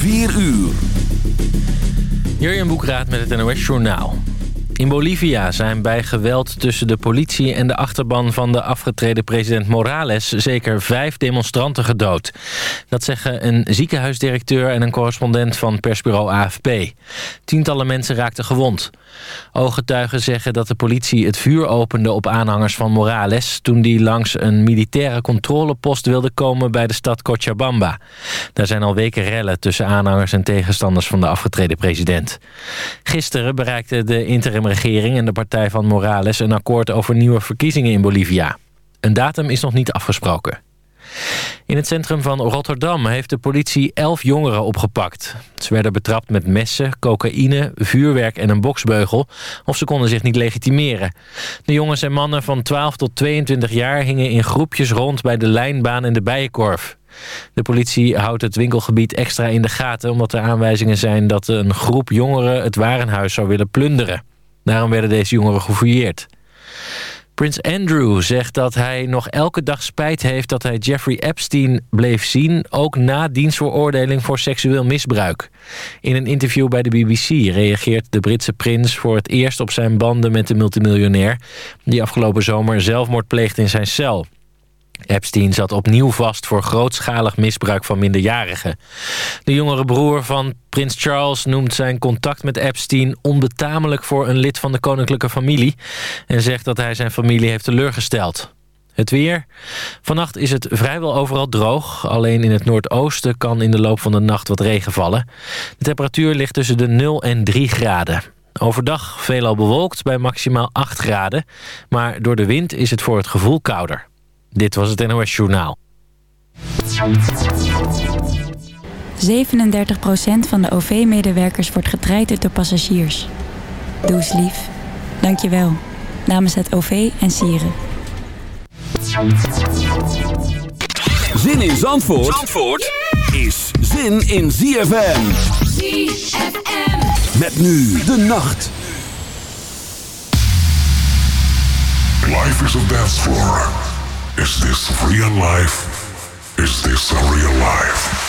4 uur. Jurjen Boekraat met het NOS Journaal. In Bolivia zijn bij geweld tussen de politie en de achterban van de afgetreden president Morales zeker vijf demonstranten gedood. Dat zeggen een ziekenhuisdirecteur en een correspondent van persbureau AFP. Tientallen mensen raakten gewond. Ooggetuigen zeggen dat de politie het vuur opende op aanhangers van Morales... toen die langs een militaire controlepost wilde komen bij de stad Cochabamba. Daar zijn al weken rellen tussen aanhangers en tegenstanders van de afgetreden president. Gisteren bereikte de interimregering en de partij van Morales... een akkoord over nieuwe verkiezingen in Bolivia. Een datum is nog niet afgesproken. In het centrum van Rotterdam heeft de politie elf jongeren opgepakt. Ze werden betrapt met messen, cocaïne, vuurwerk en een boksbeugel... of ze konden zich niet legitimeren. De jongens en mannen van 12 tot 22 jaar hingen in groepjes rond... bij de lijnbaan en de bijenkorf. De politie houdt het winkelgebied extra in de gaten... omdat er aanwijzingen zijn dat een groep jongeren het warenhuis zou willen plunderen. Daarom werden deze jongeren gefouilleerd. Prins Andrew zegt dat hij nog elke dag spijt heeft dat hij Jeffrey Epstein bleef zien... ook na dienstveroordeling voor seksueel misbruik. In een interview bij de BBC reageert de Britse prins voor het eerst op zijn banden met de multimiljonair... die afgelopen zomer zelfmoord pleegde in zijn cel. Epstein zat opnieuw vast voor grootschalig misbruik van minderjarigen. De jongere broer van prins Charles noemt zijn contact met Epstein onbetamelijk voor een lid van de koninklijke familie en zegt dat hij zijn familie heeft teleurgesteld. Het weer. Vannacht is het vrijwel overal droog. Alleen in het noordoosten kan in de loop van de nacht wat regen vallen. De temperatuur ligt tussen de 0 en 3 graden. Overdag veelal bewolkt bij maximaal 8 graden. Maar door de wind is het voor het gevoel kouder. Dit was het NOS Journaal. 37% van de OV-medewerkers wordt getraind door passagiers. Doe eens lief. Dank je wel. Namens het OV en Sieren. Zin in Zandvoort, Zandvoort is zin in ZFM. ZFM. Met nu de nacht. Life is a dance floor. Is this real life? Is this a real life?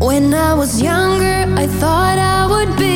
When I was younger, I thought I would be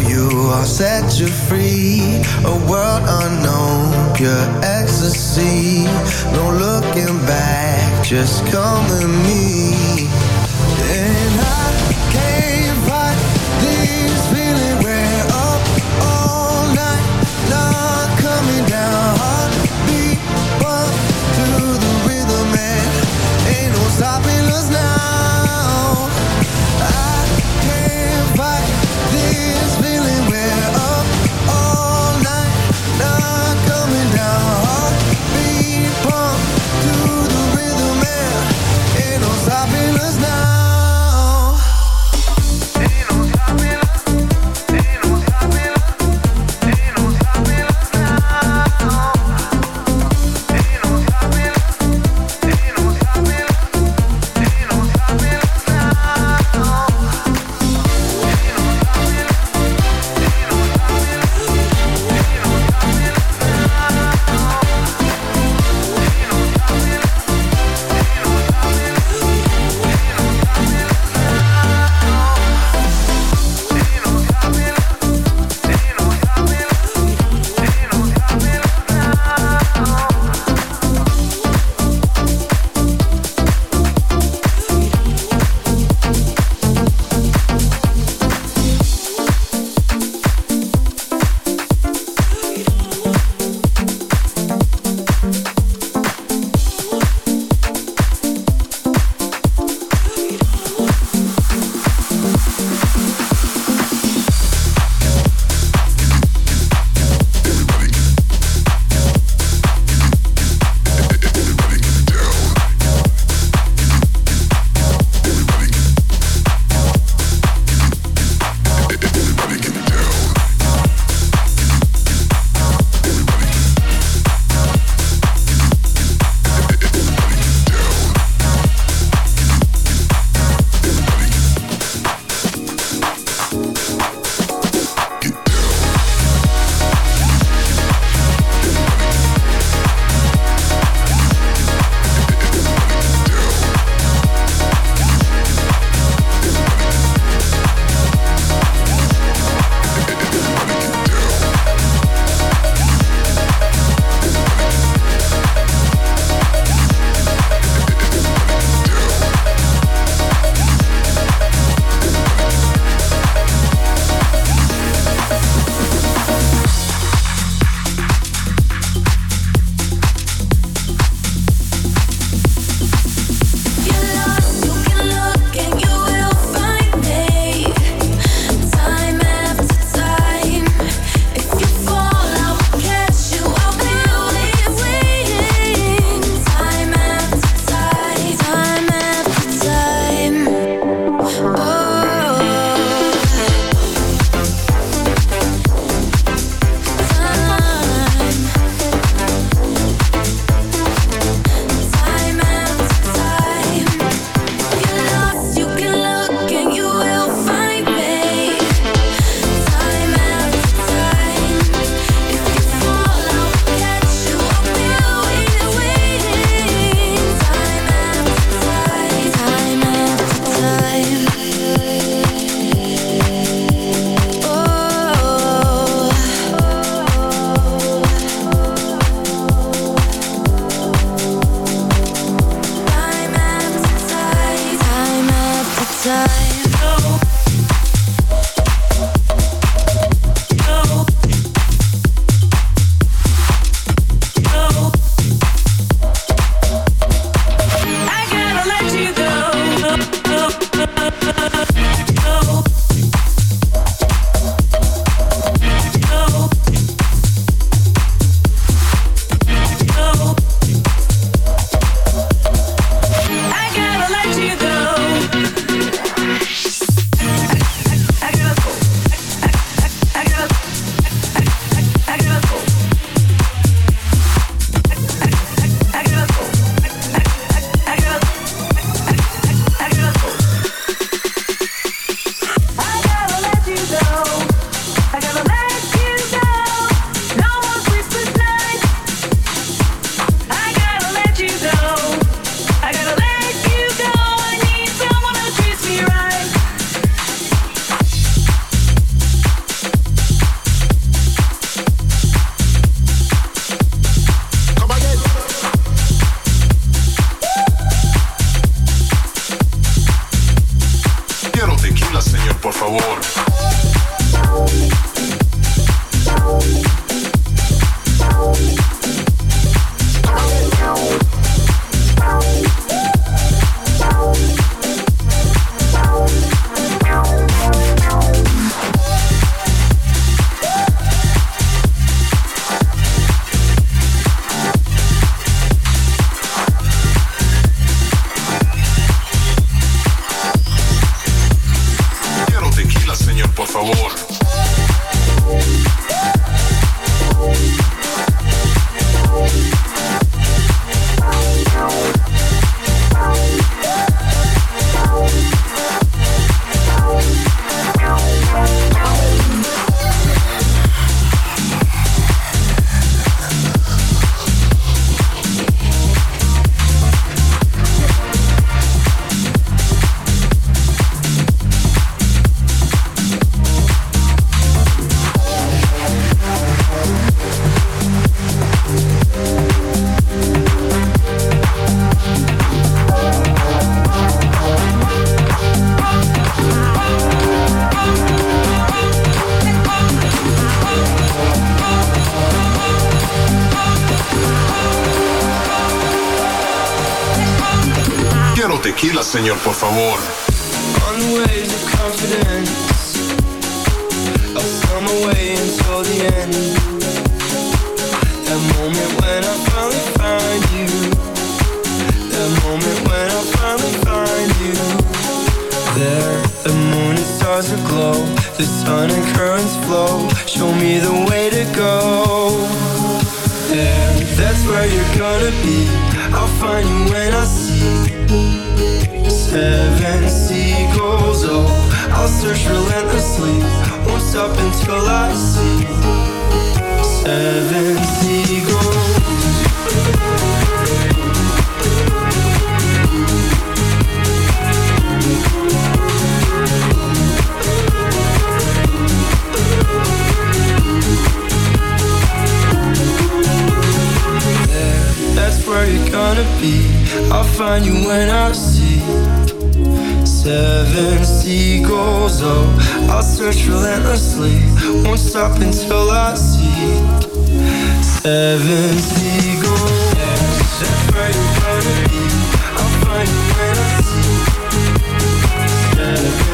you, I'll set you free. A world unknown, pure ecstasy. No looking back, just come with me. find you when I see seven seagulls. Oh, I'll search relentlessly, won't stop until I see seven seagulls. That's where you're gonna be. I'll find you when I see seven.